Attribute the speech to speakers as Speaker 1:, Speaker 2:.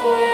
Speaker 1: life.